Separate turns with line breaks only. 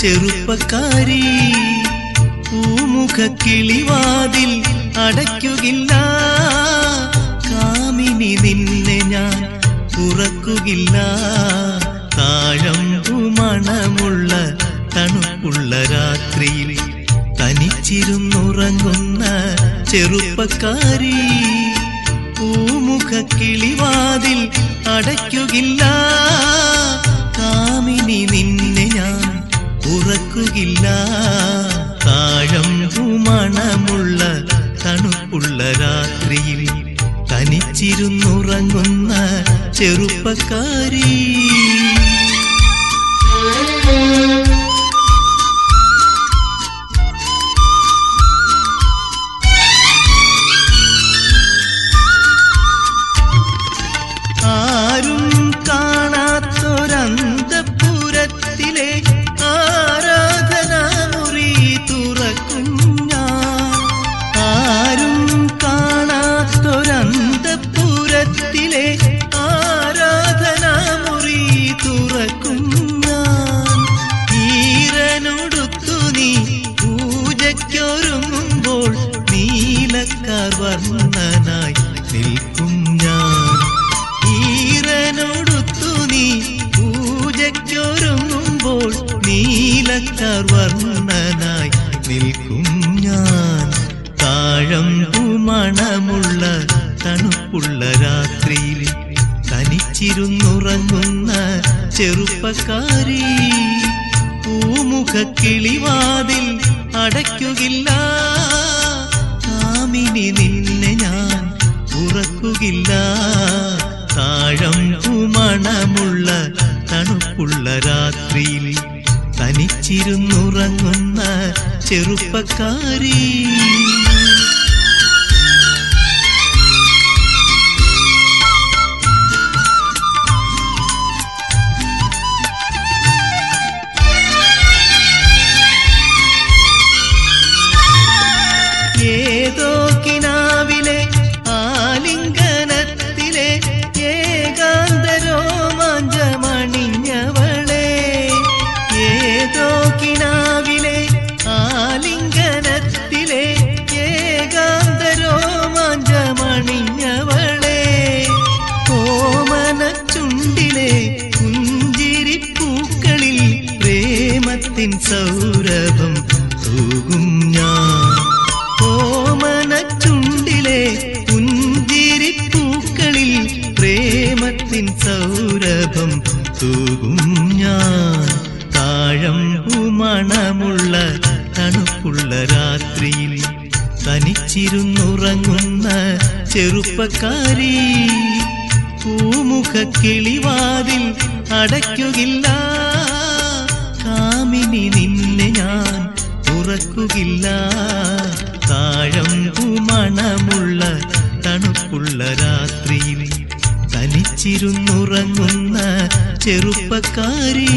ചെറുപ്പക്കാരി പൂമുഖ കിളിവാതിൽ അടയ്ക്കുകില്ല. കാമിനി നിന്നെ ഞാൻ തുറക്കുകില്ല. താഴം മണമുള്ള തണുപ്പുള്ള രാത്രിയിൽ തനിച്ചിരുന്നുറങ്ങുന്ന ചെറുപ്പക്കാരി പൂമുഖ കിളിവാതിൽ അടയ്ക്കുകില്ല. കാമിനി നിന്നെ ഉറക്കുകില്ല താഴം മണമുള്ള തണുപ്പുള്ള രാത്രിയിൽ തനിച്ചിരുന്നുറങ്ങുന്ന ചെറുപ്പക്കാരി. വർണനായി നിൽക്കും ഞാൻ. ഈരനൊടുത്തു നീ പൂജയ്ക്കൊരുങ്ങുമ്പോൾ നീലക്കാർ വർണനായി നിൽക്കും ഞാൻ. താഴം മണമുള്ള തണുപ്പുള്ള രാത്രിയിൽ തനിച്ചിരുന്നുറങ്ങുന്ന ചെറുപ്പക്കാരി പൂമുഖ കിളിവാതിൽ അടയ്ക്കുകില്ല. കാമിനി നിന്നെ ഞാൻ ഉറക്കുകില്ല. താഴം മണമുള്ള തണുപ്പുള്ള രാത്രിയിൽ തനിച്ചിരുന്നുറങ്ങുന്ന ചെറുപ്പക്കാരി. പ്രേമത്തിൻ സൗരഭം തൂകും ഞാൻ. ഓമന ചുണ്ടിലെ പൂക്കളിൽ പ്രേമത്തിൻ സൗരഭം തൂകും ഞാൻ. താഴം മണമുള്ള തണുപ്പുള്ള രാത്രിയിൽ തനിച്ചിരുന്നുറങ്ങുന്ന ചെറുപ്പക്കാരി പൂമുഖ കിളിവാതിൽ അടയ്ക്കുകില്ല ഉറക്കുകില്ല താഴമ്പു മണമുള്ള തണുപ്പുള്ള രാത്രിയിൽ തനിച്ചിരുന്നുറങ്ങുന്ന ചെറുപ്പക്കാരി.